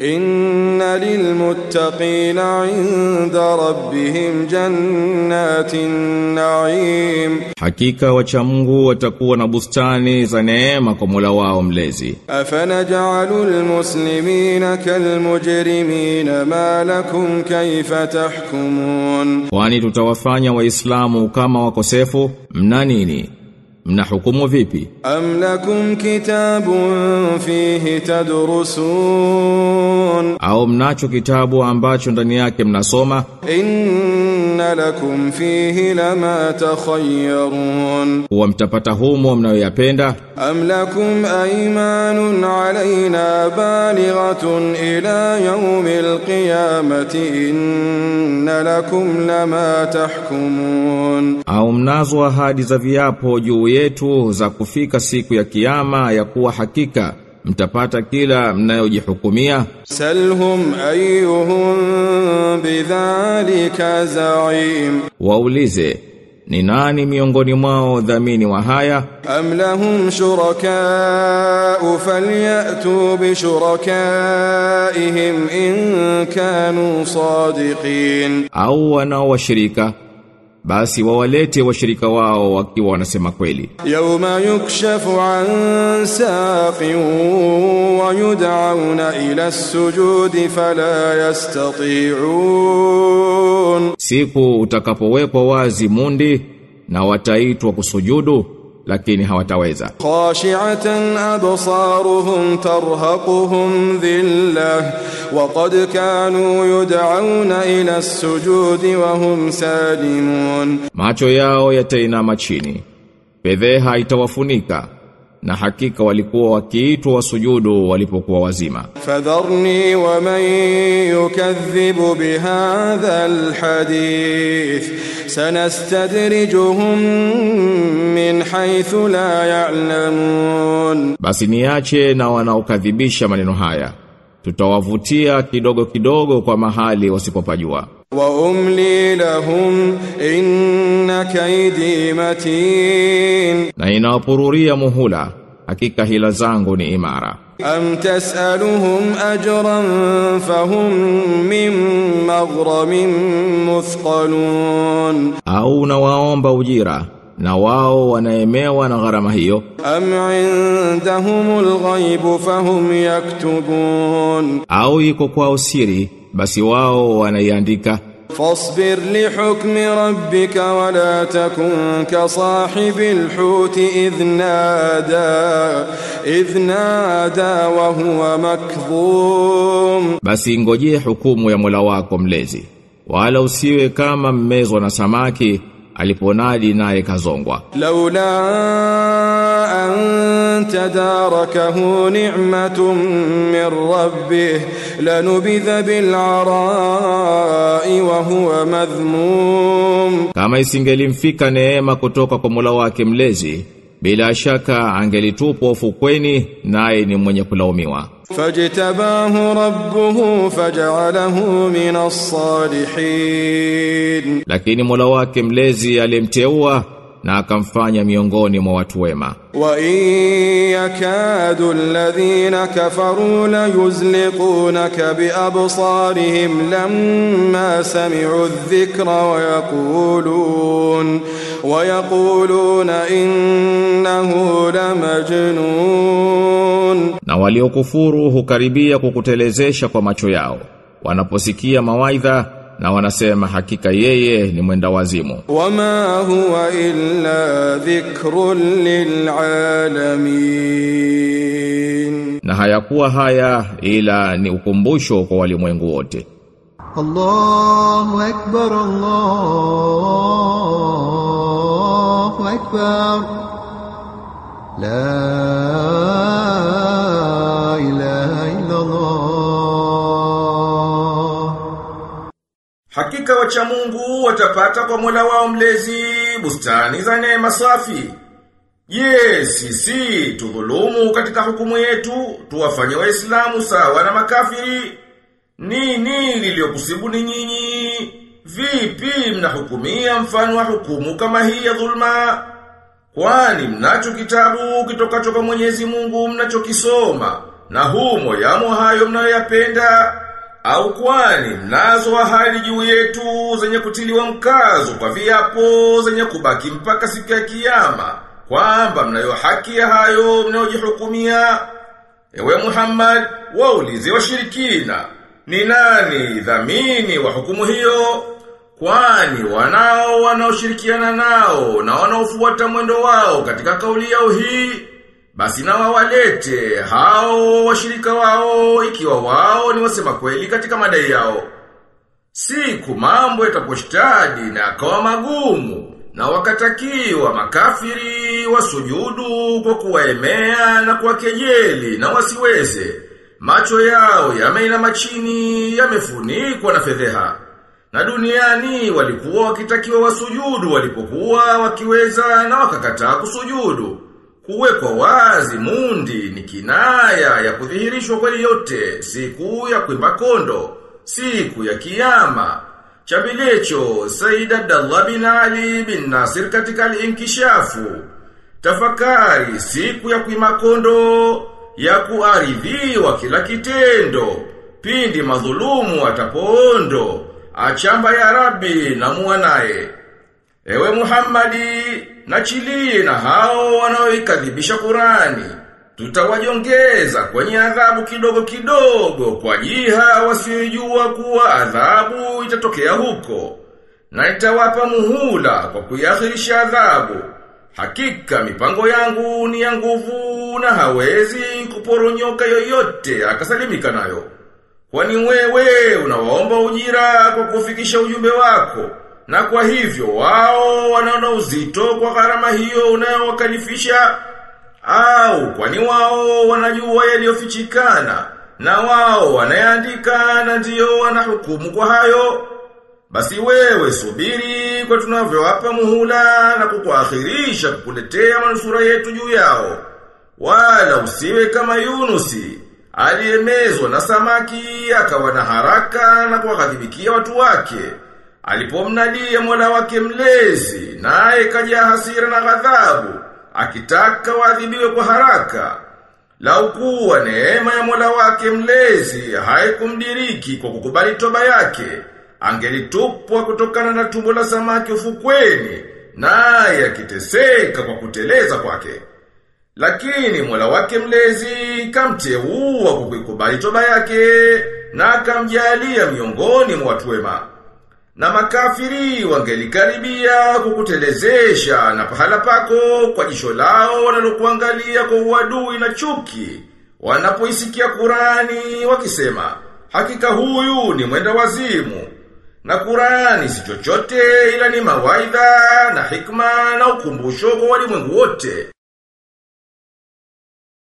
Inna lilmuttaqina inda rabbihim jannatin na'im Hakika wacha Mungu watakuwa na bustani za neema kwa Mola wao mlezi. Afanaj'alul muslimina kalmujrimina ma lakum kayfa tahkumun Kwani tutawafanya waislamu kama wakosefu? Mna nini? mnahukumu vipi? Am lakum kitabun fihi tadrusun. Au mnacho kitabu ambacho ndani yake mnasoma? Inna lakum fihi lama takhayyarun. Wa mtapata humo mnayoyapenda? Am lakum aymanun alaina balighatun ila yawmi alqiyamati inna lakum lama tahkumun. Au mnazo ahadi za viapo juu yetu za kufika siku ya kiyama ya kuwa hakika mtapata kila mnayojihukumia. Salhum ayyuhum bidhalika zaim. Waulize ni nani miongoni mwao dhamini wa haya? Am lahum shurakaa falyatu bi shurakaihim in kanu sadiqin. Au wanaowashirika basi wawalete washirika wao wakiwa wanasema kweli. Yauma yukshafu an saqin wa yud'auna ila as-sujudi fala yastati'un, siku utakapowekwa wazi mundi na wataitwa kusujudu lakini hawataweza. Khashi'atan absaruhum tarhaquhum dhillah wa qad kanu yud'auna ila as-sujud wa hum salimun, macho yao yatainama chini, fedheha itawafunika na hakika walikuwa wakiitwa wasujudu walipokuwa wazima. Fadharni wa man yukathibu bihadha alhadith sanastadrijuhum min haythu la ya'lamun, basi niache na wanaokadhibisha maneno haya tutawavutia kidogo kidogo kwa mahali wasipopajua. وأملي لهم إن كيدي متين Na inawapururia muhula, hakika hila zangu ni imara. أم تسألهم أجرا فهم من مغرم مثقلون Au unawaomba ujira na wao wanaemewa na gharama hiyo. أم عندهم الغيب فهم يكتبون Au iko kwao siri, basi wao wanaiandika fasbir lihukmi rabbika wala takun ka sahibil huti idh nada idh wa huwa makdhum. basi ngojee hukumu ya Mola wako mlezi wala usiwe kama mmezwa na samaki aliponadi naye kazongwa. Laula an tadarakahu ni'matun min rabbih lanubidha bil ara'i wa huwa madhmum. Kama isingelimfika neema kutoka kwa Mola wake mlezi bila shaka angelitupwa ufukweni naye ni mwenye kulaumiwa. Fajtabahu rabbuhu faj'alahu minas salihin. Lakini Mola wake mlezi alimteua na akamfanya miongoni mwa watu wema. Wa yakadu alladhina kafaru la yuzliqunaka bi absarihim lamma sami'u adh-dhikra wa yaqulun. Wa yaquluna in innahu lamajnun. Na waliokufuru hukaribia kukutelezesha kwa macho yao. Wanaposikia mawaidha na wanasema hakika yeye ni mwenda wazimu. Wama huwa illa dhikrun lilalamin na hayakuwa haya ila ni ukumbusho kwa walimwengu wote. Allahu akbar Allahu akbar. Hakika wacha Mungu watapata kwa Mola wao mlezi bustani za neema safi. Je, sisi tudhulumu katika hukumu yetu tuwafanye waislamu sawa na makafiri? Nini liliyokusibuni nyinyi? Vipi mnahukumia mfano wa hukumu kama hii ya dhulma? Kwani mnacho kitabu kitokacho kwa Mwenyezi Mungu mnachokisoma na humo yamo hayo mnayoyapenda? Au kwani mnazo ahadi juu yetu zenye kutiliwa mkazo kwa viapo zenye kubaki mpaka siku ya kiyama kwamba mnayo haki ya hayo mnayojihukumia? Ewe Muhammad waulize washirikina ni nani dhamini wa hukumu hiyo kwani wanao wanaoshirikiana nao na wanaofuata mwendo wao katika kauli yao hii basi na wawalete hao washirika wao ikiwa wao ni wasema kweli katika madai yao. Siku mambo yataposhtadi na yakawa magumu na wakatakiwa makafiri wasujudu kwa kuwaemea na kuwakejeli na wasiweze. Macho yao yameinama chini yamefunikwa na fedheha. Na duniani walikuwa wakitakiwa wasujudu walipokuwa wakiweza na wakakataa kusujudu. Kuwekwa wazi mundi ni kinaya ya kudhihirishwa kweli yote, siku ya kuimba kondo, siku ya kiyama. Chabilecho Said Abdallah bin Ali bin Nasir katika al-Inkishafu. Tafakari siku ya kuimba kondo ya kuaridhiwa kila kitendo. Pindi madhulumu atapoondo, achamba ya Rabbi na muanaye. Ewe Muhammadi, nachilie na hao wanaoikadhibisha Qurani. Tutawajongeza kwenye adhabu kidogo kidogo kwa jiha wasiojua kuwa adhabu itatokea huko. Na itawapa muhula kwa kuiakhirisha adhabu. Hakika mipango yangu ni ya nguvu na hawezi kuporonyoka yoyote akasalimika nayo. Kwani wewe unawaomba ujira kwa kufikisha ujumbe wako. Na kwa hivyo wao wanaona uzito kwa gharama hiyo unayowakalifisha? Au kwani wao wanajua yaliyofichikana na wao wanayaandika na ndiyo wanahukumu kwa hayo? Basi wewe subiri kwa tunavyowapa muhula na kukuakhirisha kukuletea manusura yetu juu yao. Wala usiwe kama Yunusi aliyemezwa na samaki akawa na haraka na kuwaghadhibikia watu wake. Alipomnadia Mola wake mlezi naye kaja hasira na ghadhabu akitaka waadhibiwe kwa haraka. Laukuwa neema ya Mola wake mlezi haikumdiriki kwa kukubali toba yake angelitupwa kutokana na tumbo la samaki ufukweni naye akiteseka kwa kuteleza kwake lakini Mola wake mlezi kamteua kwa toba yake na akamjalia miongoni mwa watu wema na makafiri wangelikaribia kukutelezesha na pahala pako kwa jisho lao wanalokuangalia kwa uadui na chuki. Wanapoisikia Kurani wakisema, hakika huyu ni mwenda wazimu. Na Kurani si chochote ila ni mawaidha na hikma na ukumbusho kwa walimwengu wote.